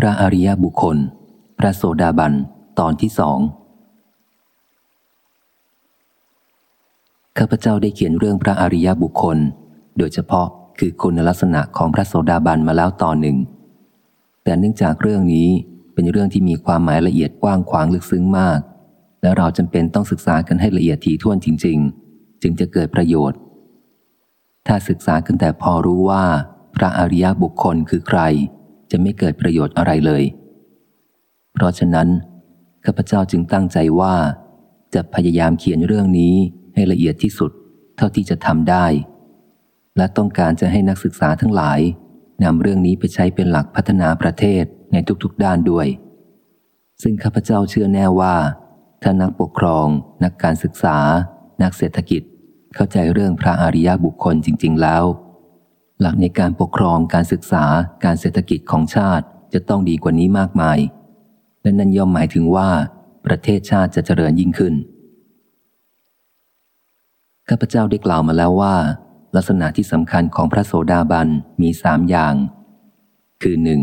พระอริยบุคคล พระโสดาบัน ตอนที่สอง ข้าพเจ้าได้เขียนเรื่องพระอริยบุคคล โดยเฉพาะคือคุณลักษณะของพระโสดาบันมาแล้วตอนหนึ่ง แต่เนื่องจากเรื่องนี้เป็นเรื่องที่มีความหมายละเอียดกว้างขวางลึกซึ้งมาก และเราจำเป็นต้องศึกษากันให้ละเอียดถี่ถ้วนจริง ๆ จึงจะเกิดประโยชน์ ถ้าศึกษากันแต่พอรู้ว่า พระอริยบุคคลคือใคร จะไม่เกิดประโยชน์อะไรเลย เพราะฉะนั้นข้าพเจ้าจึงตั้งใจว่า จะพยายามเขียนเรื่องนี้ให้ละเอียดที่สุด เท่าที่จะทำได้ และต้องการจะให้นักศึกษาทั้งหลายนำเรื่องนี้ไปใช้เป็นหลักพัฒนาประเทศในทุกๆด้านด้วย ซึ่งข้าพเจ้าเชื่อแน่ว่า ถ้านักปกครอง นักการศึกษา นักเศรษฐกิจ เข้าใจเรื่องพระอริยบุคคลจริง ๆ แล้ว หลักในการปกครองการศึกษาการเศรษฐกิจของชาติจะต้องดีกว่านี้มากมาย และนั่นย่อมหมายถึงว่า ประเทศชาติจะเจริญยิ่งขึ้นข้าพเจ้าได้กล่าวมาแล้วว่า ลักษณะที่สำคัญของพระโสดาบันมีสามอย่าง คือหนึ่ง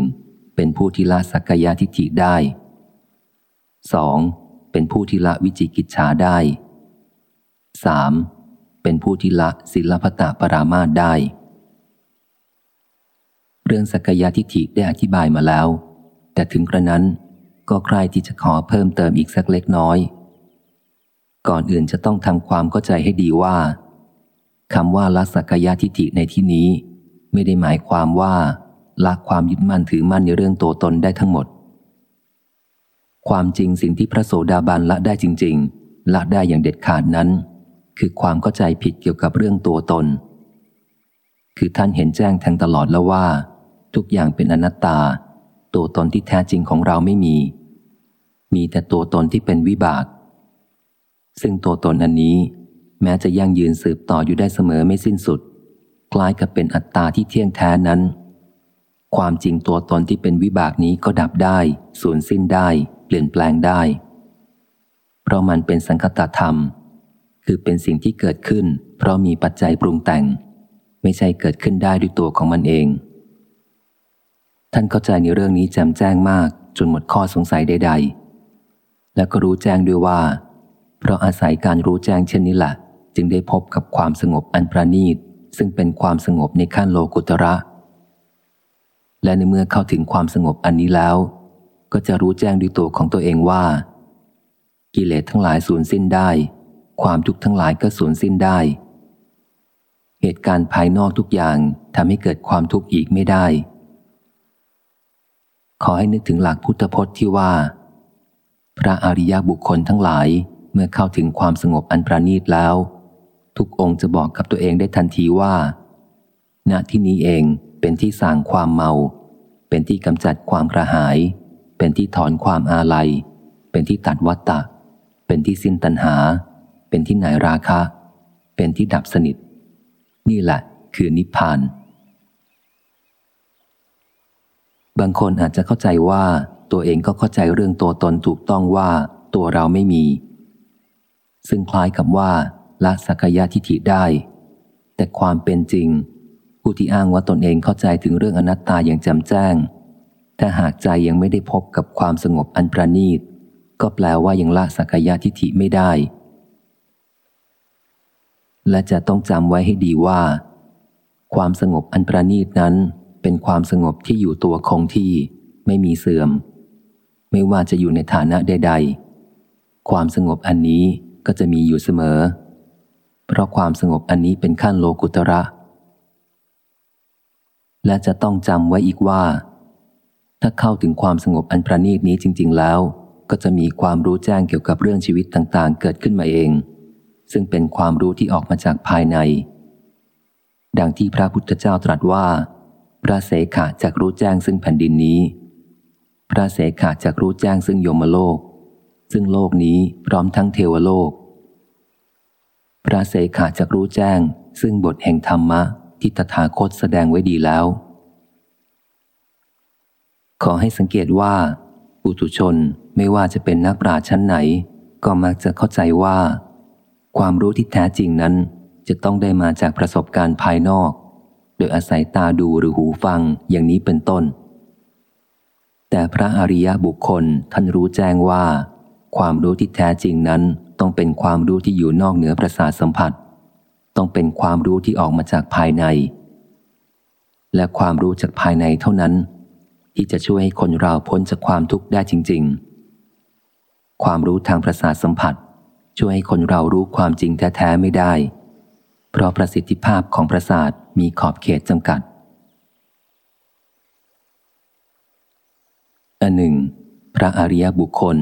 เป็นผู้ที่ละสักกายทิฏฐิได้สองเป็นผู้ที่ละวิจิกิจฉาได้สามเป็นผู้ที่ละศิลปตะปรามาได้ เรื่องสักยะทิฏฐิได้อธิบายมาแล้ว แต่ถึงกระนั้นก็ใครที่จะขอเพิ่มเติมอีกสักเล็กน้อย ก่อนอื่นจะต้องทำความเข้าใจให้ดีว่าคำว่าละสักยะทิฏฐิในที่นี้ ไม่ได้หมายความว่าละความยึดมั่นถือมั่นในเรื่องตัวตนได้ทั้งหมด ความจริงสิ่งที่พระโสดาบันละได้จริง ๆ ละได้อย่างเด็ดขาดนั้น คือความเข้าใจผิดเกี่ยวกับเรื่องตัวตน คือท่านเห็นแจ้งแทงตลอดแล้วว่า ทุกอย่างเป็นอนัตตา ตัวตนที่แท้จริงของเราไม่มี มีแต่ตัวตนที่เป็นวิบาก ซึ่งตัวตนอันนี้ แม้จะยั่งยืนสืบต่ออยู่ได้เสมอไม่สิ้นสุดคล้ายกับเป็นอัตตาที่เที่ยงแท้นั้น ความจริงตัวตนที่เป็นวิบากนี้ก็ดับได้สูญสิ้นได้ เปลี่ยนแปลงได้ เพราะมันเป็นสังคตธรรม คือเป็นสิ่งที่เกิดขึ้น เพราะมีปัจจัยปรุงแต่ง ไม่ใช่เกิดขึ้นได้ด้วยตัวของมันเอง ท่านเข้าใจในเรื่องนี้แจ่มแจ้งมากจนหมดข้อสงสัยใด ๆ และก็รู้แจ้งด้วยว่า เพราะอาศัยการรู้แจ้งเช่นนี้แหละจึงได้พบกับความสงบอันประณีต ซึ่งเป็นความสงบในขั้นโลกุตระ และในเมื่อเข้าถึงความสงบอันนี้แล้ว ก็จะรู้แจ้งด้วยตัวของตัวเองว่า กิเลสทั้งหลายสูญสิ้นได้ ความทุกข์ทั้งหลายก็สูญสิ้นได้ เหตุการณ์ภายนอกทุกอย่างทำให้เกิดความทุกข์อีกไม่ได้ ขอให้นึกถึงหลักพุทธพจน์ที่ว่า พระอริยบุคคลทั้งหลายเมื่อเข้าถึงความสงบอันประณีตแล้ว ทุกองค์จะบอกกับตัวเองได้ทันทีว่า ณที่นี้เองเป็นที่สร้างความเมา เป็นที่กำจัดความกระหาย เป็นที่ถอนความอาลัย เป็นที่ตัดวัตตะ เป็นที่สิ้นตัณหา เป็นที่ไหนราคะ เป็นที่ดับสนิท นี่แหละคือนิพพาน บางคนอาจจะเข้าใจว่าตัวเองก็เข้าใจเรื่องตัวตนถูกต้องว่าตัวเราไม่มี ซึ่งคล้ายกับว่าละสักยะทิฏฐิได้ แต่ความเป็นจริง ผู้ที่อ้างว่าตนเองเข้าใจถึงเรื่องอนัตตาอย่างแจ่มแจ้ง ถ้าหากใจยังไม่ได้พบกับความสงบอันประณีต ก็แปลว่ายังละสักยะทิฏฐิไม่ได้ และจะต้องจำไว้ให้ดีว่า ความสงบอันประณีตนั้น เป็นความสงบที่อยู่ตัวคงที่ไม่มีเสื่อม ไม่ว่าจะอยู่ในฐานะใด ๆ ความสงบอันนี้ก็จะมีอยู่เสมอ เพราะความสงบอันนี้เป็นขั้นโลกุตระ และจะต้องจำไว้อีกว่า ถ้าเข้าถึงความสงบอันประณีตนี้จริง ๆ แล้ว ก็จะมีความรู้แจ้งเกี่ยวกับเรื่องชีวิตต่างๆ เกิดขึ้นมาเอง ซึ่งเป็นความรู้ที่ออกมาจากภายใน ดังที่พระพุทธเจ้าตรัสว่า พระเสขะจากรู้แจ้งซึ่งแผ่นดินนี้ พระเสขะจากรู้แจ้งซึ่งโยมโลก ซึ่งโลกนี้พร้อมทั้งเทวโลก พระเสขะจากรู้แจ้ง ซึ่งบทแห่งธรรมะที่ตถาคตแสดงไว้ดีแล้ว ขอให้สังเกตว่าอุตุชนไม่ว่าจะเป็นนักปราชญ์ชั้นไหน ก็มักจะเข้าใจว่า ความรู้ที่แท้จริงนั้นจะต้องได้มาจากประสบการณ์ภายนอก โดยอาศัยตาดูหรือหูฟังอย่างนี้เป็นต้นแแต่พระอริยบุคคลท่านรู้แจ้งว่า ความรู้ที่แท้จริงนั้นต้องเป็นความรู้ที่อยู่นอกเหนือประสาทสัมผัส ต้องเป็นความรู้ที่ออกมาจากภายใน และความรู้จากภายในเท่านั้น ที่จะช่วยให้คนเราพ้นจากความทุกข์ได้จริง ๆ ความรู้ทางประสาทสัมผัส ช่วยให้คนเรารู้ความจริงแท้ๆไม่ได้ เพราะประสิทธิภาพของประสาทมีขอบเขตจำกัด อันหนึ่ง พระอริยบุคคล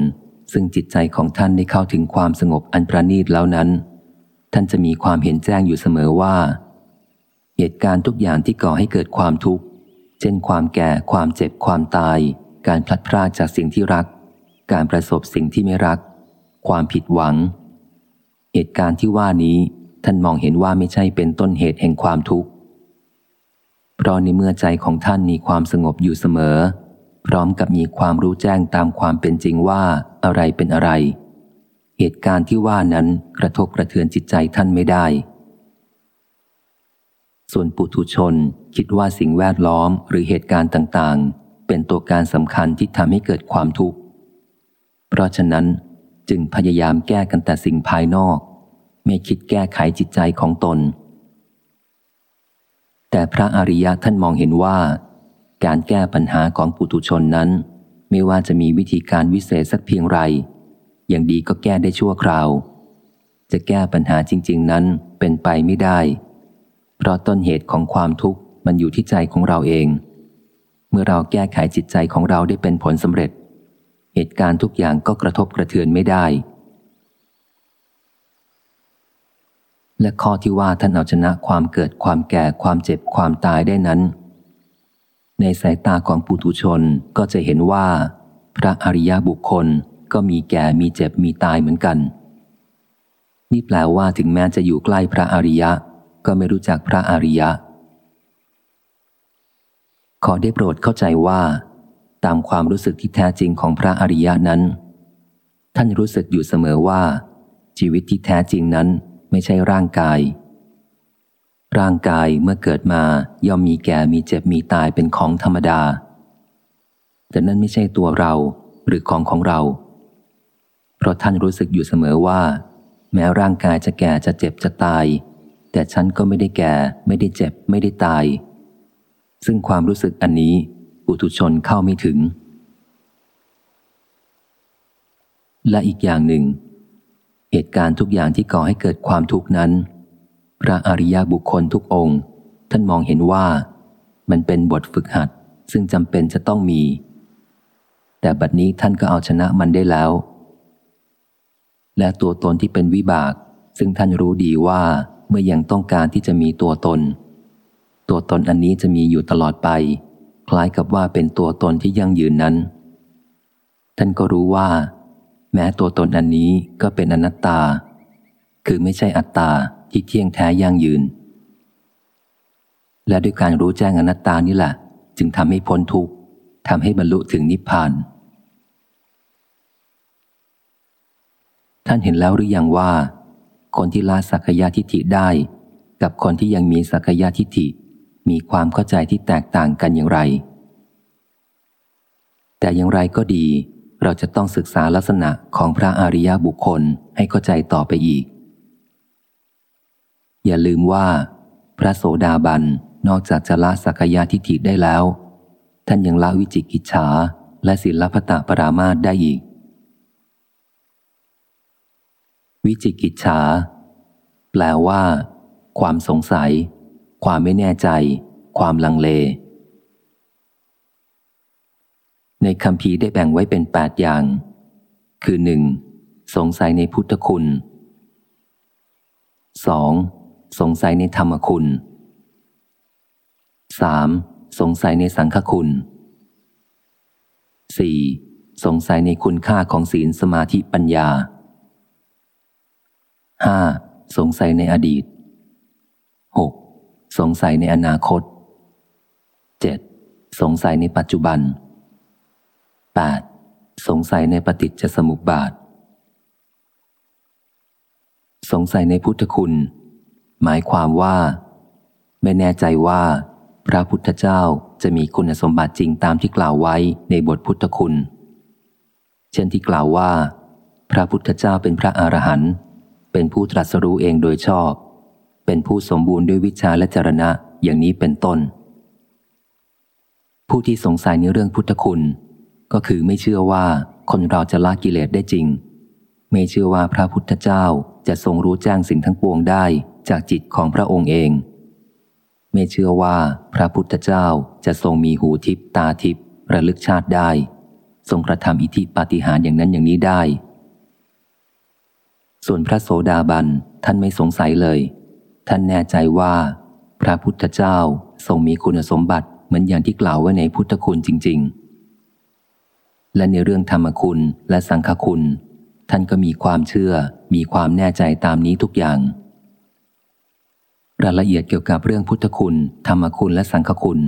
ซึ่งจิตใจของท่านได้เข้าถึงความสงบอันประณีตแล้วนั้น ท่านจะมีความเห็นแจ้งอยู่เสมอว่า เหตุการณ์ทุกอย่างที่ก่อให้เกิดความทุกข์ เช่นความแก่ความเจ็บความตาย การพลัดพรากจากสิ่งที่รัก การประสบสิ่งที่ไม่รัก ความผิดหวัง เหตุการณ์ที่ว่านี้ ท่านมองเห็นว่าไม่ใช่เป็นต้นเหตุแห่งความทุกข์ เพราะในเมื่อใจของท่านมีความสงบอยู่เสมอ พร้อมกับมีความรู้แจ้งตามความเป็นจริงว่าอะไรเป็นอะไร เหตุการณ์ที่ว่านั้นกระทบกระเทือนจิตใจท่านไม่ได้ ส่วนปุถุชนคิดว่าสิ่งแวดล้อมหรือเหตุการณ์ต่างๆ เป็นตัวการสำคัญที่ทำให้เกิดความทุกข์ เพราะฉะนั้นจึงพยายามแก้กันแต่สิ่งภายนอก ไม่คิดแก้ไขจิตใจของตน แต่พระอริยะท่านมองเห็นว่า การแก้ปัญหาของปุถุชนนั้น ไม่ว่าจะมีวิธีการวิเศษสักเพียงไร อย่างดีก็แก้ได้ชั่วคราว จะแก้ปัญหาจริง ๆ นั้นเป็นไปไม่ได้ เพราะต้นเหตุของความทุกข์มันอยู่ที่ใจของเราเอง เมื่อเราแก้ไขจิตใจของเราได้เป็นผลสำเร็จ เหตุการณ์ทุกอย่างก็กระทบกระเทือนไม่ได้ และข้อที่ว่าท่านเอาชนะความเกิดความแก่ความเจ็บความตายได้นั้น ในสายตาของปุถุชนก็จะเห็นว่า พระอริยบุคคลก็มีแก่มีเจ็บมีตายเหมือนกัน นี่แปลว่าถึงแม้จะอยู่ใกล้พระอริยะ ก็ไม่รู้จักพระอริยะ ขอได้โปรดเข้าใจว่า ตามความรู้สึกที่แท้จริงของพระอริยะนั้น ท่านรู้สึกอยู่เสมอว่า ชีวิตที่แท้จริงนั้น ไม่ใช่ร่างกาย ร่างกายเมื่อเกิดมาย่อมมีแก่มีเจ็บมีตายเป็นของธรรมดา แต่นั่นไม่ใช่ตัวเราหรือของของเรา เพราะท่านรู้สึกอยู่เสมอว่า แม้ร่างกายจะแก่จะเจ็บจะตาย แต่ฉันก็ไม่ได้แก่ ไม่ได้เจ็บ ไม่ได้ตาย ซึ่งความรู้สึกอันนี้ปุถุชนเข้าไม่ถึงและอีกอย่างหนึ่ง เหตุการณ์ทุกอย่างที่ก่อให้เกิดความทุกข์นั้น พระอริยบุคคลทุกองค์ ท่านมองเห็นว่ามันเป็นบทฝึกหัดซึ่งจำเป็นจะต้องมี แต่บัดนี้ท่านก็เอาชนะมันได้แล้ว และตัวตนที่เป็นวิบาก ซึ่งท่านรู้ดีว่าเมื่อยังต้องการที่จะมีตัวตน ตัวตนอันนี้จะมีอยู่ตลอดไป คล้ายกับว่าเป็นตัวตนที่ยั่งยืนนั้น ท่านก็รู้ว่า แม้ตัวตนอันนี้ก็เป็นอนัตตา คือไม่ใช่อัตตาที่เที่ยงแท้ยั่งยืน และด้วยการรู้แจ้งอนัตตานี่แหละ จึงทำให้พ้นทุกข์ทำให้บรรลุถึงนิพพาน ท่านเห็นแล้วหรือยังว่า คนที่ละสักยะทิฏฐิได้ กับคนที่ยังมีสักยะทิฏฐิมีความเข้าใจที่แตกต่างกันอย่างไร แต่อย่างไรก็ดี เราจะต้องศึกษาลักษณะของพระอริยบุคคลให้เข้าใจต่อไปอีก อย่าลืมว่า พระโสดาบันนอกจากจะละสักยะทิฏฐิได้แล้ว ท่านยังละวิจิกิจฉาและศิลปตะปรามาตได้อีก วิจิกิจฉาแปลว่า ความสงสัย ความไม่แน่ใจ ความลังเล ในคำพีได้แบ่งไว้เป็นแปดอย่าง คือหนึ่งสงสัยในพุทธคุณสองสงสัยในธรรมคุณ 3. สงสัยในสังฆคุณ 4. สงสัยในคุณค่าของศีลสมาธิปัญญา 5. สงสัยในอดีต 6. สงสัยในอนาคต 7. สงสัยในปัจจุบัน 8. สงสัยในปฏิจจสมุปบาท สงสัยในพุทธคุณ หมายความว่า ไม่แน่ใจว่า พระพุทธเจ้าจะมีคุณสมบัติจริงตามที่กล่าวไว้ในบทพุทธคุณ เช่นที่กล่าวว่า พระพุทธเจ้าเป็นพระอรหันต์เป็นผู้ตรัสรู้เองโดยชอบ เป็นผู้สมบูรณ์ด้วยวิชาและจรณะอย่างนี้เป็นต้น ผู้ที่สงสัยในเรื่องพุทธคุณ ก็คือไม่เชื่อว่าคนเราจะละกิเลสได้จริง ไม่เชื่อว่าพระพุทธเจ้าจะทรงรู้แจ้งสิ่งทั้งปวงได้จากจิตของพระองค์เอง ไม่เชื่อว่าพระพุทธเจ้าจะทรงมีหูทิพตาทิพระลึกชาติได้ ทรงกระทำอิทธิปาฏิหาริย์อย่างนั้นอย่างนี้ได้ ส่วนพระโสดาบันท่านไม่สงสัยเลย ท่านแน่ใจว่า พระพุทธเจ้าทรงมีคุณสมบัติเหมือนอย่างที่กล่าวไว้ในพุทธคุณจริง ๆ และในเรื่องธรรมคุณและสังฆคุณ ท่านก็มีความเชื่อ มีความแน่ใจตามนี้ทุกอย่าง รายละเอียดเกี่ยวกับเรื่องพุทธคุณ ธรรมคุณและสังฆคุณ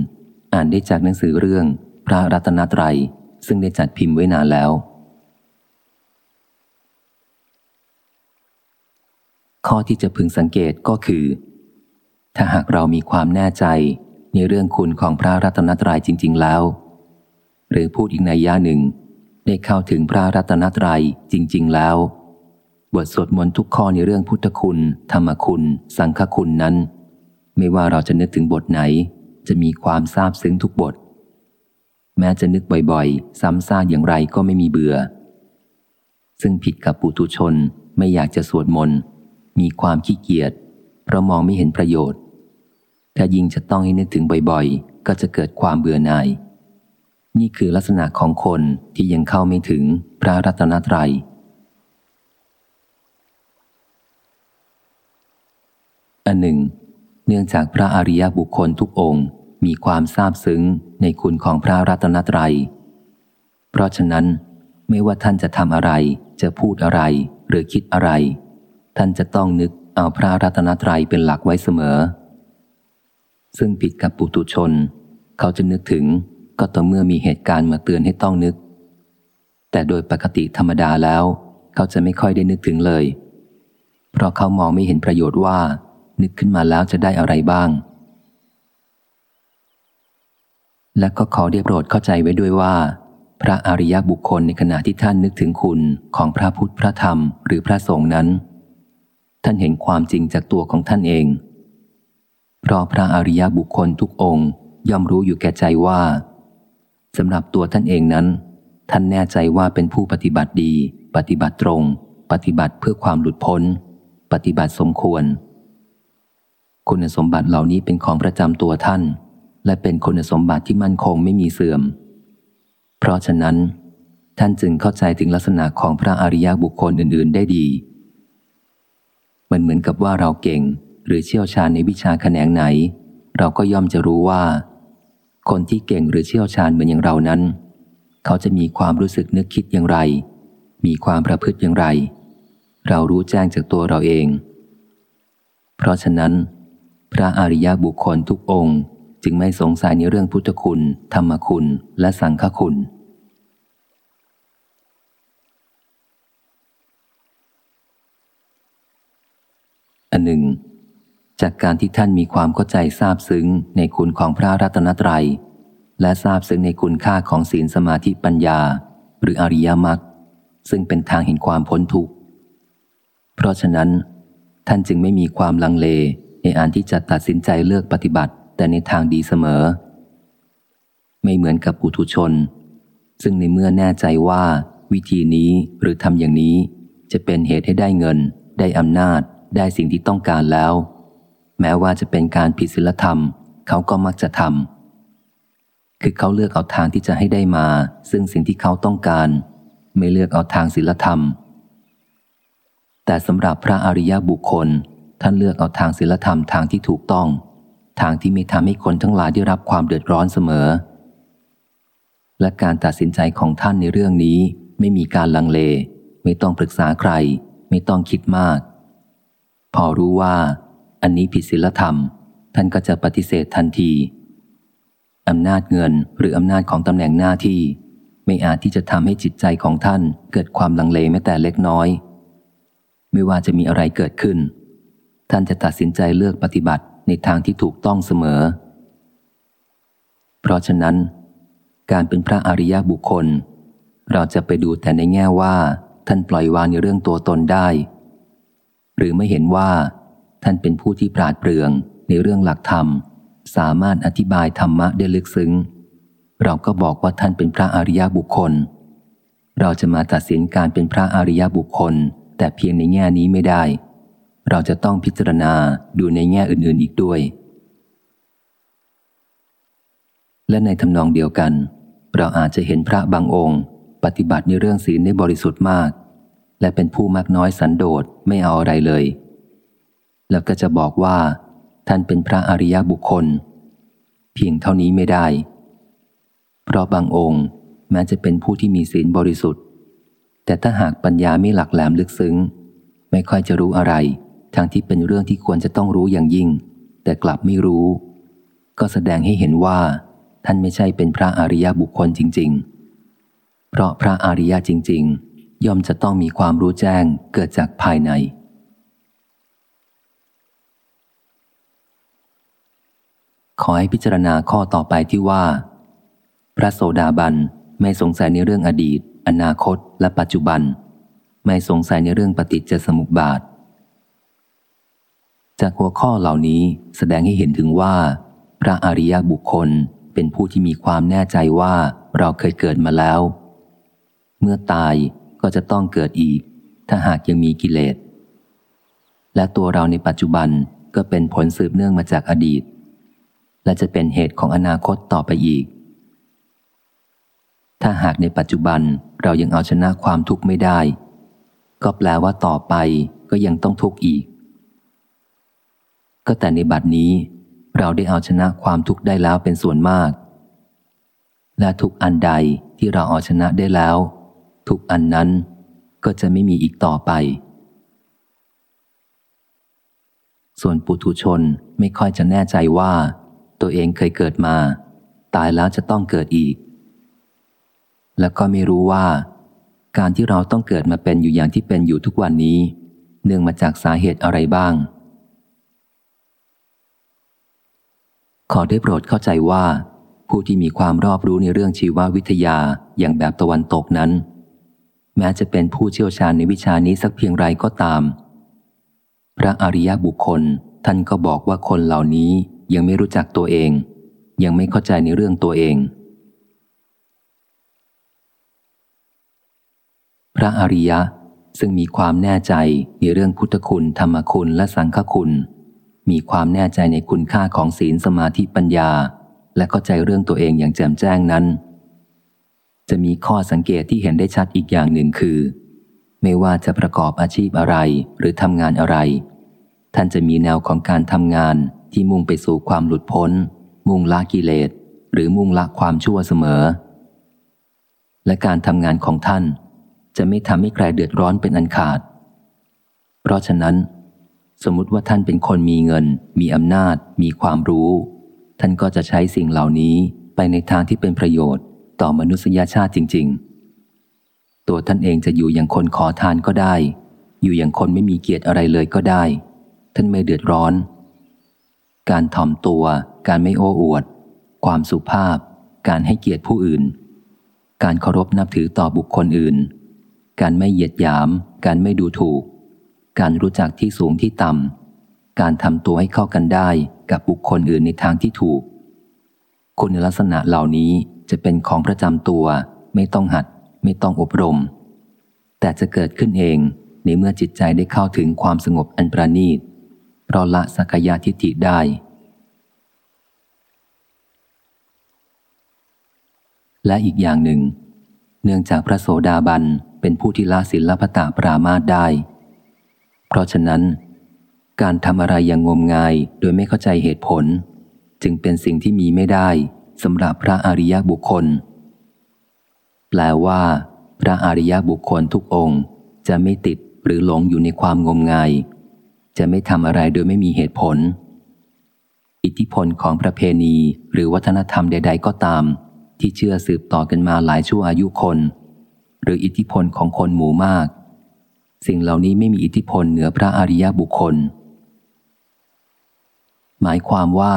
อ่านได้จากหนังสือเรื่อง พระรัตนตรัย ซึ่งได้จัดพิมพ์ไว้นานแล้ว ข้อที่จะพึงสังเกตก็คือ ถ้าหากเรามีความแน่ใจในเรื่องคุณของพระรัตนตรัยจริง ๆ แล้ว หรือพูดอีกในย่าหนึ่ง ได้เข้าถึงพระรัตนตรัยจริง ๆ แล้ว บทสวดมนต์ทุกข้อในเรื่องพุทธคุณ ธรรมคุณ สังฆคุณนั้น ไม่ว่าเราจะนึกถึงบทไหน จะมีความซาบซึ้งทุกบท แม้จะนึกบ่อยๆ ซ้ำซากอย่างไรก็ไม่มีเบื่อ ซึ่งผิดกับปุถุชนไม่อยากจะสวดมนต์มีความขี้เกียจเพราะมองไม่เห็นประโยชน์ ถ้ายิ่งจะต้องให้นึกถึงบ่อยๆ ก็จะเกิดความเบื่อหน่าย นี่คือลักษณะของคนที่ยังเข้าไม่ถึงพระรัตนตรยัย อันหนึ่ง เนื่องจากพระอริยบุคคลทุกองค์มีความทราบซึ้งในคุณของพระรัตนตรยัย เพราะฉะนั้นไม่ว่าท่านจะทำอะไร จะพูดอะไร หรือคิดอะไร ท่านจะต้องนึกเอาพระรัตนตรัยเป็นหลักไว้เสมอ ซึ่งผิดกับปุตุชน เขาจะนึกถึง ก็ต่อเมื่อมีเหตุการณ์มาเตือนให้ต้องนึก แต่โดยปกติธรรมดาแล้ว เขาจะไม่ค่อยได้นึกถึงเลย เพราะเขามองไม่เห็นประโยชน์ว่า นึกขึ้นมาแล้วจะได้อะไรบ้าง และก็ขอเรียบโปรดเข้าใจไว้ด้วยว่า พระอริยบุคคลในขณะที่ท่านนึกถึงคุณของพระพุทธพระธรรมหรือพระสงฆ์นั้น ท่านเห็นความจริงจากตัวของท่านเอง เพราะพระอริยบุคคลทุกองค์ย่อมรู้อยู่แก่ใจว่า สำหรับตัวท่านเองนั้น ท่านแน่ใจว่าเป็นผู้ปฏิบัติดี ปฏิบัติตรง ปฏิบัติเพื่อความหลุดพ้น ปฏิบัติสมควร คุณสมบัติเหล่านี้เป็นของประจำตัวท่าน และเป็นคุณสมบัติที่มั่นคงไม่มีเสื่อม เพราะฉะนั้น ท่านจึงเข้าใจถึงลักษณะของพระอริยบุคคลอื่น ๆ ได้ดี มันเหมือนกับว่าเราเก่งหรือเชี่ยวชาญในวิชาแขนงไหน เราก็ย่อมจะรู้ว่า คนที่เก่งหรือเชี่ยวชาญเหมือนอย่างเรานั้น เขาจะมีความรู้สึกนึกคิดอย่างไร มีความประพฤติอย่างไร เรารู้แจ้งจากตัวเราเอง เพราะฉะนั้น พระอริยบุคคลทุกองค์จึงไม่สงสัยในเรื่องพุทธคุณ ธรรมคุณและสังฆคุณอันหนึ่ง จากการที่ท่านมีความเข้าใจทราบซึ้งในคุณของพระรัตนตรยัย และทราบซึ้งในคุณค่าของศีลสมาธิปัญญา หรืออริยมรรคซึ่งเป็นทางเห็นความพ้นทุกข์ เพราะฉะนั้น ท่านจึงไม่มีความลังเลในอันที่จะตัดสินใจเลือกปฏิบัติ แต่ในทางดีเสมอ ไม่เหมือนกับปุถุชน ซึ่งในเมื่อแน่ใจว่าวิธีนี้หรือทำอย่างนี้จะเป็นเหตุให้ได้เงิน ได้อำนาจ ได้สิ่งที่ต้องการแล้ว แม้ว่าจะเป็นการผิดศีลธรรม เขาก็มักจะทำคือเขาเลือกเอาทางที่จะให้ได้มา ซึ่งสิ่งที่เขาต้องการ ไม่เลือกเอาทางศีลธรรม แต่สำหรับพระอริยบุคคล ท่านเลือกเอาทางศีลธรรมทางที่ถูกต้อง ทางที่ไม่ทำให้คนทั้งหลายได้รับความเดือดร้อนเสมอ และการตัดสินใจของท่านในเรื่องนี้ไม่มีการลังเล ไม่ต้องปรึกษาใคร ไม่ต้องคิดมาก พอรู้ว่า อันนี้ผิดศีลธรรม ท่านก็จะปฏิเสธทันที อำนาจเงินหรืออำนาจของตำแหน่งหน้าที่ ไม่อาจที่จะทำให้จิตใจของท่านเกิดความลังเลแม้แต่เล็กน้อย ไม่ว่าจะมีอะไรเกิดขึ้น ท่านจะตัดสินใจเลือกปฏิบัติในทางที่ถูกต้องเสมอ เพราะฉะนั้น การเป็นพระอริยบุคคล เราจะไปดูแต่ในแง่ว่า ท่านปล่อยวางในเรื่องตัวตนได้ หรือไม่เห็นว่า ท่านเป็นผู้ที่ปราดเปรื่องในเรื่องหลักธรรม สามารถอธิบายธรรมะได้ลึกซึ้ง เราก็บอกว่าท่านเป็นพระอริยบุคคล เราจะมาตัดสินการเป็นพระอริยบุคคล แต่เพียงในแง่นี้ไม่ได้ เราจะต้องพิจารณาดูในแง่อื่นๆอีกด้วย และในทำนองเดียวกัน เราอาจจะเห็นพระบางองค์ ปฏิบัติในเรื่องศีลได้บริสุทธิ์มาก และเป็นผู้มากน้อยสันโดษไม่เอาอะไรเลย แล้วก็จะบอกว่า ท่านเป็นพระอริยบุคคล เพียงเท่านี้ไม่ได้ เพราะบางองค์แม้จะเป็นผู้ที่มีศีลบริสุทธิ์ แต่ถ้าหากปัญญาไม่หลักแหลมลึกซึ้ง ไม่ค่อยจะรู้อะไรทั้งที่เป็นเรื่องที่ควรจะต้องรู้อย่างยิ่ง แต่กลับไม่รู้ ก็แสดงให้เห็นว่า ท่านไม่ใช่เป็นพระอริยบุคคลจริง ๆ เพราะพระอริยจริง ๆ ย่อมจะต้องมีความรู้แจ้งเกิดจากภายใน ขอให้พิจารณาข้อต่อไปที่ว่า พระโสดาบันไม่สงสัยในเรื่องอดีต อนาคต และปัจจุบัน ไม่สงสัยในเรื่องปฏิจจสมุปบาท จากหัวข้อเหล่านี้แสดงให้เห็นถึงว่า พระอริยบุคคลเป็นผู้ที่มีความแน่ใจว่าเราเคยเกิดมาแล้ว เมื่อตายก็จะต้องเกิดอีก ถ้าหากยังมีกิเลสและตัวเราในปัจจุบันก็เป็นผลสืบเนื่องมาจากอดีต และจะเป็นเหตุของอนาคตต่อไปอีก ถ้าหากในปัจจุบันเรายังเอาชนะความทุกข์ไม่ได้ ก็แปลว่าต่อไปก็ยังต้องทุกข์อีก ก็แต่ในบัดนี้ เราได้เอาชนะความทุกข์ได้แล้วเป็นส่วนมาก และทุกอันใดที่เราเอาชนะได้แล้ว ทุกอันนั้นก็จะไม่มีอีกต่อไป ส่วนปุถุชนไม่ค่อยจะแน่ใจว่า ตัวเองเคยเกิดมา ตายแล้วจะต้องเกิดอีก และก็ไม่รู้ว่า การที่เราต้องเกิดมาเป็นอยู่อย่างที่เป็นอยู่ทุกวันนี้ เนื่องมาจากสาเหตุอะไรบ้าง ขอได้โปรดเข้าใจว่า ผู้ที่มีความรอบรู้ในเรื่องชีววิทยาอย่างแบบตะวันตกนั้น แม้จะเป็นผู้เชี่ยวชาญในวิชานี้สักเพียงไรก็ตาม พระอริยบุคคลท่านก็บอกว่าคนเหล่านี้ ยังไม่รู้จักตัวเอง ยังไม่เข้าใจในเรื่องตัวเอง พระอริยะซึ่งมีความแน่ใจในเรื่องพุทธคุณ ธรรมคุณและสังฆคุณ มีความแน่ใจในคุณค่าของศีลสมาธิปัญญา และเข้าใจเรื่องตัวเองอย่างแจ่มแจ้งนั้น จะมีข้อสังเกตที่เห็นได้ชัดอีกอย่างหนึ่งคือ ไม่ว่าจะประกอบอาชีพอะไรหรือทำงานอะไร ท่านจะมีแนวของการทำงาน ที่มุ่งไปสู่ความหลุดพ้น มุ่งละกิเลส หรือมุ่งละความชั่วเสมอ และการทำงานของท่าน จะไม่ทำให้ใครเดือดร้อนเป็นอันขาด เพราะฉะนั้น สมมติว่าท่านเป็นคนมีเงิน มีอำนาจ มีความรู้ ท่านก็จะใช้สิ่งเหล่านี้ไปในทางที่เป็นประโยชน์ ต่อมนุษยชาติจริง ๆ ตัวท่านเองจะอยู่อย่างคนขอทานก็ได้ อยู่อย่างคนไม่มีเกียรติอะไรเลยก็ได้ ท่านไม่เดือดร้อน การถ่อมตัว การไม่โอ้อวด ความสุภาพ การให้เกียรติผู้อื่น การเคารพนับถือต่อบุคคลอื่น การไม่เหยียดหยาม การไม่ดูถูก การรู้จักที่สูงที่ต่ำ การทำตัวให้เข้ากันได้กับบุคคลอื่นในทางที่ถูก คุณลักษณะเหล่านี้จะเป็นของประจำตัว ไม่ต้องหัด ไม่ต้องอบรม แต่จะเกิดขึ้นเองในเมื่อจิตใจได้เข้าถึงความสงบอันประณีต เพราะละสักยะทิฏฐิได้ และอีกอย่างหนึ่ง เนื่องจากพระโสดาบันเป็นผู้ที่ละศิลปตะปรามาตได้ เพราะฉะนั้น การทำอะไรอย่างงมงายโดยไม่เข้าใจเหตุผล จึงเป็นสิ่งที่มีไม่ได้สำหรับพระอริยบุคคล แปลว่า พระอริยบุคคลทุกองค์จะไม่ติดหรือหลงอยู่ในความงมงาย จะไม่ทำอะไรโดยไม่มีเหตุผล อิทธิพลของประเพณีหรือวัฒนธรรมใด ๆ ก็ตาม ที่เชื่อสืบต่อกันมาหลายชั่วอายุคน หรืออิทธิพลของคนหมู่มาก สิ่งเหล่านี้ไม่มีอิทธิพลเหนือพระอริยบุคคล หมายความว่า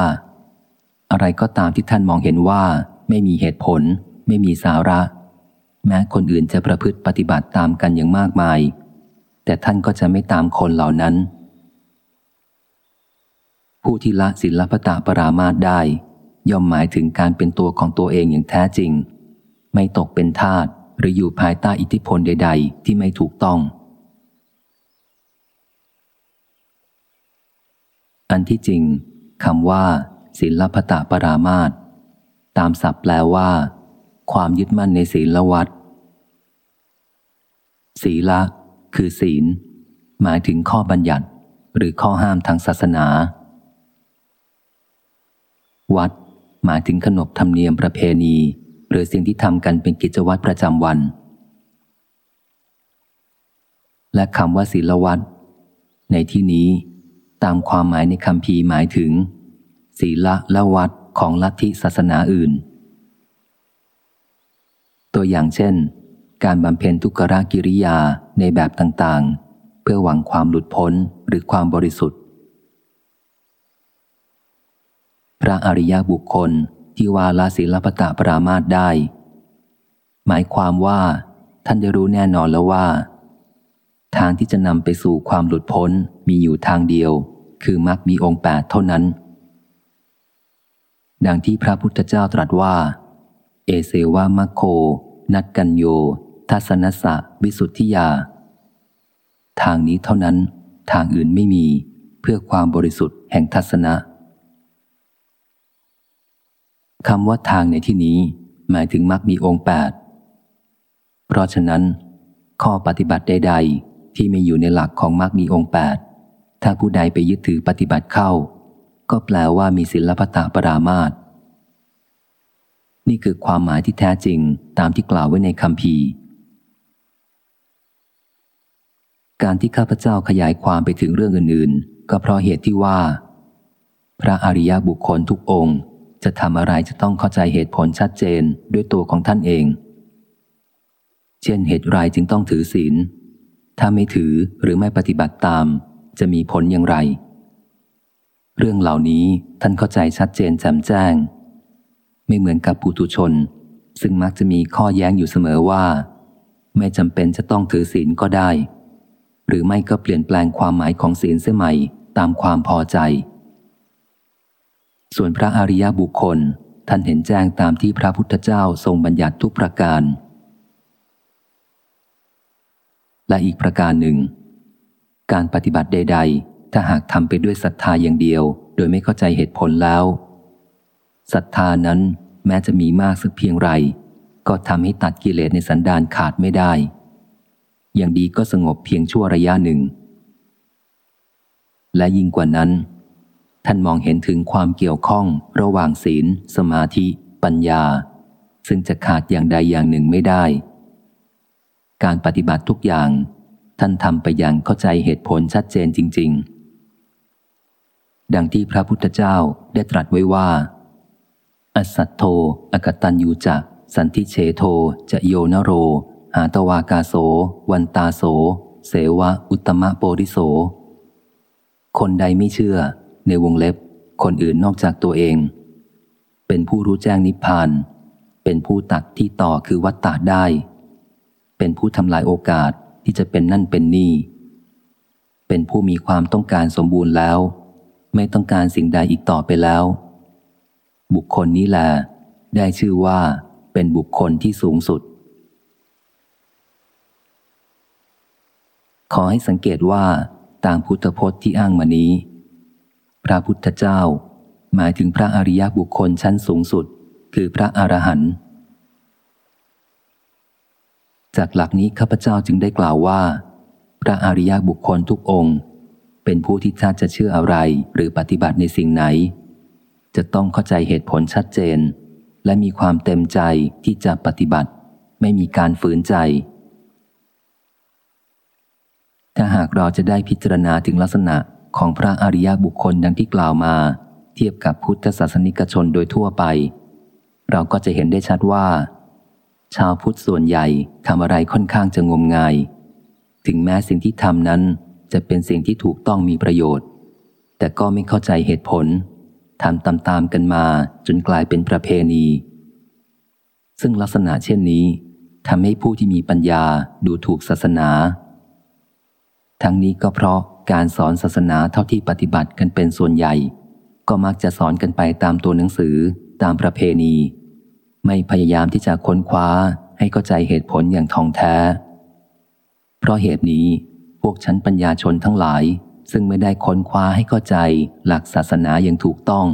อะไรก็ตามที่ท่านมองเห็นว่าไม่มีเหตุผล ไม่มีสาระ แม้คนอื่นจะประพฤติปฏิบัติตามกันอย่างมากมาย แต่ท่านก็จะไม่ตามคนเหล่านั้น ผู้ที่ละศิลปตะปรามาตได้ ย่อมหมายถึงการเป็นตัวของตัวเองอย่างแท้จริง ไม่ตกเป็นทาสหรืออยู่ภายใต้อิทธิพลใด ๆ ที่ไม่ถูกต้อง อันที่จริงคำว่า ศิลปตะปรามาตตามศัพท์แปลว่า ความยึดมั่นในศีลวัดศีละ คือศีล หมายถึงข้อบัญญัติ หรือข้อห้ามทางศาสนา วัด หมายถึงขนบธรรมเนียมประเพณี หรือสิ่งที่ทำกันเป็นกิจวัตรประจำวัน และคำว่าศีลวัดในที่นี้ ตามความหมายในคำพีหมายถึง ศีละละวัดของลัทธิศาสนาอื่น ตัวอย่างเช่น การบำเพ็ญทุกขกิริยาในแบบต่างๆ เพื่อหวังความหลุดพ้นหรือความบริสุทธิ พระอริยบุคคลที่ว่าลาศีลปตะปรามาตได้ หมายความว่าท่านจะรู้แน่นอนแล้วว่า ทางที่จะนำไปสู่ความหลุดพ้นมีอยู่ทางเดียว คือมรรคมีองค์แปดเท่านั้น ดังที่พระพุทธเจ้าตรัสว่า เอเสวามโค นัดกันโย ทัศนสะวิสุทธิยา ทางนี้เท่านั้น ทางอื่นไม่มีเพื่อความบริสุทธิ์แห่งทัศนะ คำว่าทางในที่นี้หมายถึงมรรคมีองค์แปดเพราะฉะนั้น ข้อปฏิบัติใด ๆ ที่ไม่อยู่ในหลักของมรรคมีองค์แปดถ้าผู้ใดไปยึดถือปฏิบัติเข้า ก็แปลว่ามีศิลปตะปรามาตนี่คือความหมายที่แท้จริงตามที่กล่าวไว้ในคำพีการที่ข้าพเจ้าขยายความไปถึงเรื่องอื่น ๆ ก็เพราะเหตุที่ว่า พระอริยบุคคลทุกองค์ จะทำอะไรจะต้องเข้าใจเหตุผลชัดเจนด้วยตัวของท่านเอง เช่นเหตุไรจึงต้องถือศีล ถ้าไม่ถือหรือไม่ปฏิบัติตาม จะมีผลอย่างไร เรื่องเหล่านี้ท่านเข้าใจชัดเจนแจ่มแจ้ง ไม่เหมือนกับปุถุชน ซึ่งมักจะมีข้อแย้งอยู่เสมอว่า ไม่จำเป็นจะต้องถือศีลก็ได้ หรือไม่ก็เปลี่ยนแปลงความหมายของศีลเสียใหม่ตามความพอใจ ส่วนพระอริยบุคคลท่านเห็นแจ้งตามที่พระพุทธเจ้าทรงบัญญัติทุกประการ และอีกประการหนึ่ง การปฏิบัติใด ๆ ถ้าหากทำไปด้วยศรัทธาอย่างเดียว โดยไม่เข้าใจเหตุผลแล้วศรัทธานั้นแม้จะมีมากสักเพียงไร ก็ทำให้ตัดกิเลสในสันดานขาดไม่ได้ อย่างดีก็สงบเพียงชั่วระยะหนึ่ง และยิ่งกว่านั้น ท่านมองเห็นถึงความเกี่ยวข้องระหว่างศีล สมาธิ ปัญญา ซึ่งจะขาดอย่างใดอย่างหนึ่งไม่ได้ การปฏิบัติทุกอย่าง ท่านทำไปอย่างเข้าใจเหตุผลชัดเจนจริง ๆ ดังที่พระพุทธเจ้าได้ตรัสไว้ว่า อสัตโธ อกตันยูจะสันทิเชโท จะโยนโร หาตวากาโส วันตาโส เสวะ อุตมะโปริโส คนใดไม่เชื่อ ในวงเล็บ คนอื่นนอกจากตัวเอง เป็นผู้รู้แจ้งนิพพาน เป็นผู้ตัดที่ต่อคือวัตตาได้ เป็นผู้ทำลายโอกาสที่จะเป็นนั่นเป็นนี่ เป็นผู้มีความต้องการสมบูรณ์แล้ว ไม่ต้องการสิ่งใดอีกต่อไปแล้ว บุคคลนี้แหละได้ชื่อว่า เป็นบุคคลที่สูงสุด ขอให้สังเกตว่าตามพุทธพจน์ที่อ้างมานี้ ระพุทธเจ้า หมายถึงพระอริยบุคคลชั้นสูงสุด คือพระอรหันต์จากหลักนี้ข้าพเจ้าจึงได้กล่าวว่า พระอริยบุคคลทุกองค์ เป็นผู้ที่ถ้าจะเชื่ออะไรหรือปฏิบัติในสิ่งไหน จะต้องเข้าใจเหตุผลชัดเจน และมีความเต็มใจที่จะปฏิบัติ ไม่มีการฝืนใจ ถ้าหากเราจะได้พิจารณาถึงลักษณะ ของพระอริยบุคคลดังที่กล่าวมา เทียบกับพุทธศาสนิกชนโดยทั่วไป เราก็จะเห็นได้ชัดว่า ชาวพุทธส่วนใหญ่ทำอะไรค่อนข้างจะงมงาย ถึงแม้สิ่งที่ทำนั้นจะเป็นสิ่งที่ถูกต้องมีประโยชน์ แต่ก็ไม่เข้าใจเหตุผลทำตามๆกันมาจนกลายเป็นประเพณี ซึ่งลักษณะเช่นนี้ทำให้ผู้ที่มีปัญญาดูถูกศาสนา ทั้งนี้ก็เพราะ การสอนศาสนาเท่าที่ปฏิบัติกันเป็นส่วนใหญ่ ก็มักจะสอนกันไปตามตัวหนังสือตามประเพณี ไม่พยายามที่จะค้นคว้าให้เข้าใจเหตุผลอย่างท่องแท้ เพราะเหตุนี้พวกชั้นปัญญาชนทั้งหลาย ซึ่งไม่ได้ค้นคว้าให้เข้าใจหลักศาสนาอย่างถูกต้อง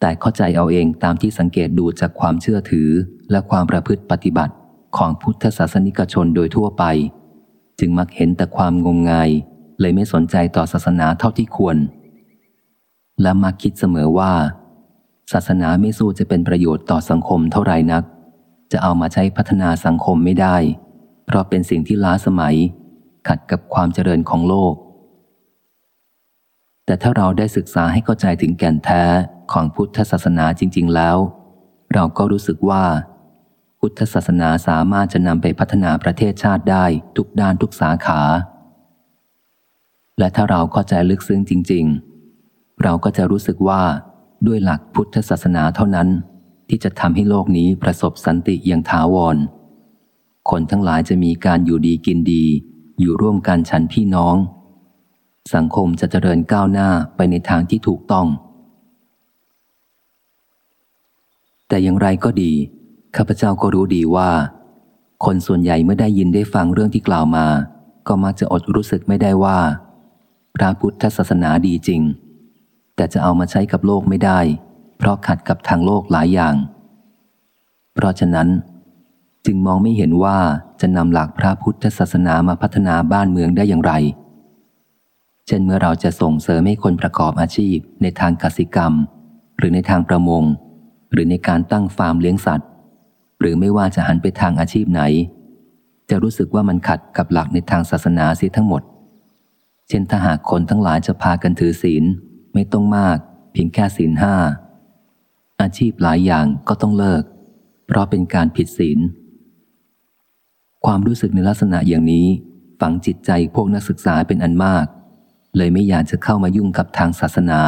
แต่เข้าใจเอาเองตามที่สังเกตดูจากความเชื่อถือและความประพฤติปฏิบัติของพุทธศาสนิกชนโดยทั่วไป จึงมักเห็นแต่ความงมงาย เลยไม่สนใจต่อศาสนาเท่าที่ควร และมักคิดเสมอว่า ศาสนาไม่สู้จะเป็นประโยชน์ต่อสังคมเท่าไรนัก จะเอามาใช้พัฒนาสังคมไม่ได้ เพราะเป็นสิ่งที่ล้าสมัย ขัดกับความเจริญของโลก แต่ถ้าเราได้ศึกษาให้เข้าใจถึงแก่นแท้ของพุทธศาสนาจริง ๆ แล้ว เราก็รู้สึกว่าพุทธศาสนาสามารถจะนำไปพัฒนาประเทศชาติได้ทุกด้านทุกสาขา และถ้าเราเข้าใจลึกซึ้งจริง ๆ เราก็จะรู้สึกว่าด้วยหลักพุทธศาสนาเท่านั้น ที่จะทำให้โลกนี้ประสบสันติอย่างถาวร คนทั้งหลายจะมีการอยู่ดีกินดี อยู่ร่วมกันฉันพี่น้อง สังคมจะเจริญก้าวหน้าไปในทางที่ถูกต้อง แต่อย่างไรก็ดี ข้าพเจ้าก็รู้ดีว่า คนส่วนใหญ่เมื่อได้ยินได้ฟังเรื่องที่กล่าวมา ก็มักจะอดรู้สึกไม่ได้ว่า พระพุทธศาสนาดีจริง แต่จะเอามาใช้กับโลกไม่ได้ เพราะขัดกับทางโลกหลายอย่าง เพราะฉะนั้น จึงมองไม่เห็นว่าจะนำหลักพระพุทธศาสนามาพัฒนาบ้านเมืองได้อย่างไร เช่นเมื่อเราจะส่งเสริมให้คนประกอบอาชีพในทางกสิกรรม หรือในทางประมง หรือในการตั้งฟาร์มเลี้ยงสัตว์ หรือไม่ว่าจะหันไปทางอาชีพไหน จะรู้สึกว่ามันขัดกับหลักในทางศาสนาเสียทั้งหมด เช่นถ้าหากคนทั้งหลายจะพากันถือศีลไม่ต้องมาก เพียงแค่ศีลห้า อาชีพหลายอย่างก็ต้องเลิก เพราะเป็นการผิดศีล ความรู้สึกในลักษณะอย่างนี้ ฝังจิตใจพวกนักศึกษาเป็นอันมาก เลยไม่อยากจะเข้ามายุ่งกับทางศาสนา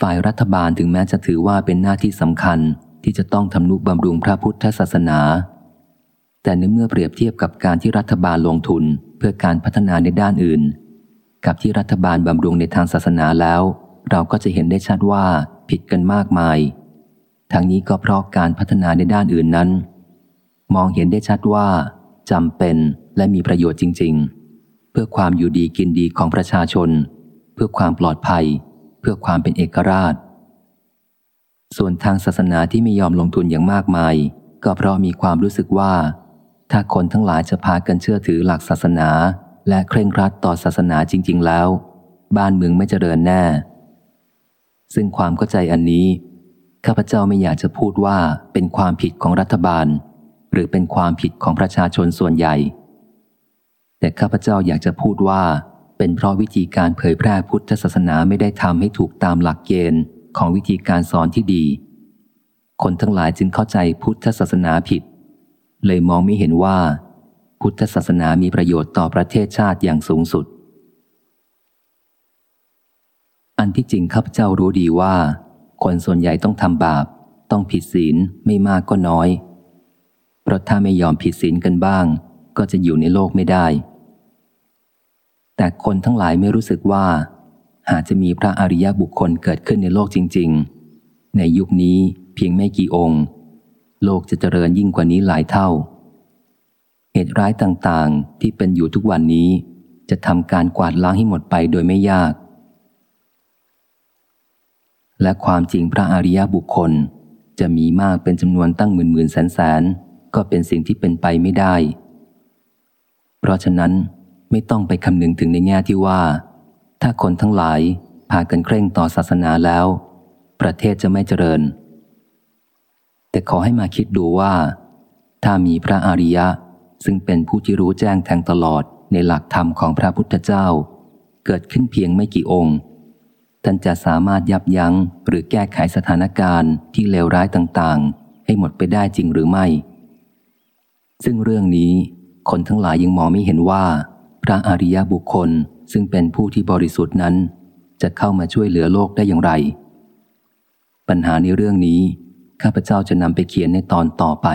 ฝ่ายรัฐบาลถึงแม้จะถือว่าเป็นหน้าที่สำคัญที่จะต้องทำนุบำรุงพระพุทธศาสนา แต่ในเมื่อเปรียบเทียบกับการที่รัฐบาลลงทุนเพื่อการพัฒนาในด้านอื่น กับที่รัฐบาลบำรุงในทางศาสนาแล้ว เราก็จะเห็นได้ชัดว่าผิดกันมากมาย ทั้งนี้ก็เพราะการพัฒนาในด้านอื่นนั้น มองเห็นได้ชัดว่าจำเป็นและมีประโยชน์จริง ๆ เพื่อความอยู่ดีกินดีของประชาชน เพื่อความปลอดภัย เพื่อความเป็นเอกราช ส่วนทางศาสนาที่ไม่ยอมลงทุนอย่างมากมาย ก็เพราะมีความรู้สึกว่า ถ้าคนทั้งหลายจะพากันเชื่อถือหลักศาสนา และเคร่งครัดต่อศาสนาจริง ๆ แล้ว บ้านเมืองไม่เจริญแน่ ซึ่งความเข้าใจอันนี้ ข้าพเจ้าไม่อยากจะพูดว่าเป็นความผิดของรัฐบาล หรือเป็นความผิดของประชาชนส่วนใหญ่ แต่ข้าพเจ้าอยากจะพูดว่า เป็นเพราะวิธีการเผยแพร่พุทธศาสนาไม่ได้ทำให้ถูกตามหลักเกณฑ์ของวิธีการสอนที่ดี คนทั้งหลายจึงเข้าใจพุทธศาสนาผิด เลยมองไม่เห็นว่า พุทธศาสนามีประโยชน์ต่อประเทศชาติอย่างสูงสุด อันที่จริงข้าพเจ้ารู้ดีว่า คนส่วนใหญ่ต้องทำบาป ต้องผิดศีลไม่มากก็น้อย เพราะถ้าไม่ยอมผิดศีลกันบ้าง ก็จะอยู่ในโลกไม่ได้ แต่คนทั้งหลายไม่รู้สึกว่า หากจะมีพระอริยบุคคลเกิดขึ้นในโลกจริง ๆ ในยุคนี้เพียงไม่กี่องค์ โลกจะเจริญยิ่งกว่านี้หลายเท่า เหตุร้ายต่างๆที่เป็นอยู่ทุกวันนี้ จะทำการกวาดล้างให้หมดไปโดยไม่ยาก และความจริงพระอริยบุคคลจะมีมากเป็นจำนวนตั้งหมื่นหมื่นแสนแสนก็เป็นสิ่งที่เป็นไปไม่ได้ เพราะฉะนั้นไม่ต้องไปคำนึงถึงในแง่ที่ว่า ถ้าคนทั้งหลายพากันเคร่งต่อศาสนาแล้ว ประเทศจะไม่เจริญ แต่ขอให้มาคิดดูว่า ถ้ามีพระอริยะ ซึ่งเป็นผู้ที่รู้แจ้งแทงตลอดในหลักธรรมของพระพุทธเจ้า เกิดขึ้นเพียงไม่กี่องค์ท่านจะสามารถยับยั้งหรือแก้ไขสถานการณ์ที่เลวร้ายต่างๆ ให้หมดไปได้จริงหรือไม่ ซึ่งเรื่องนี้คนทั้งหลายยังมองไม่เห็นว่า พระอริยบุคคลซึ่งเป็นผู้ที่บริสุทธิ์นั้นจจะเข้ามาช่วยเหลือโลกได้อย่างไร ปัญหาในเรื่องนี้ ข้าพเจ้าจะนำไปเขียนในตอนต่อไป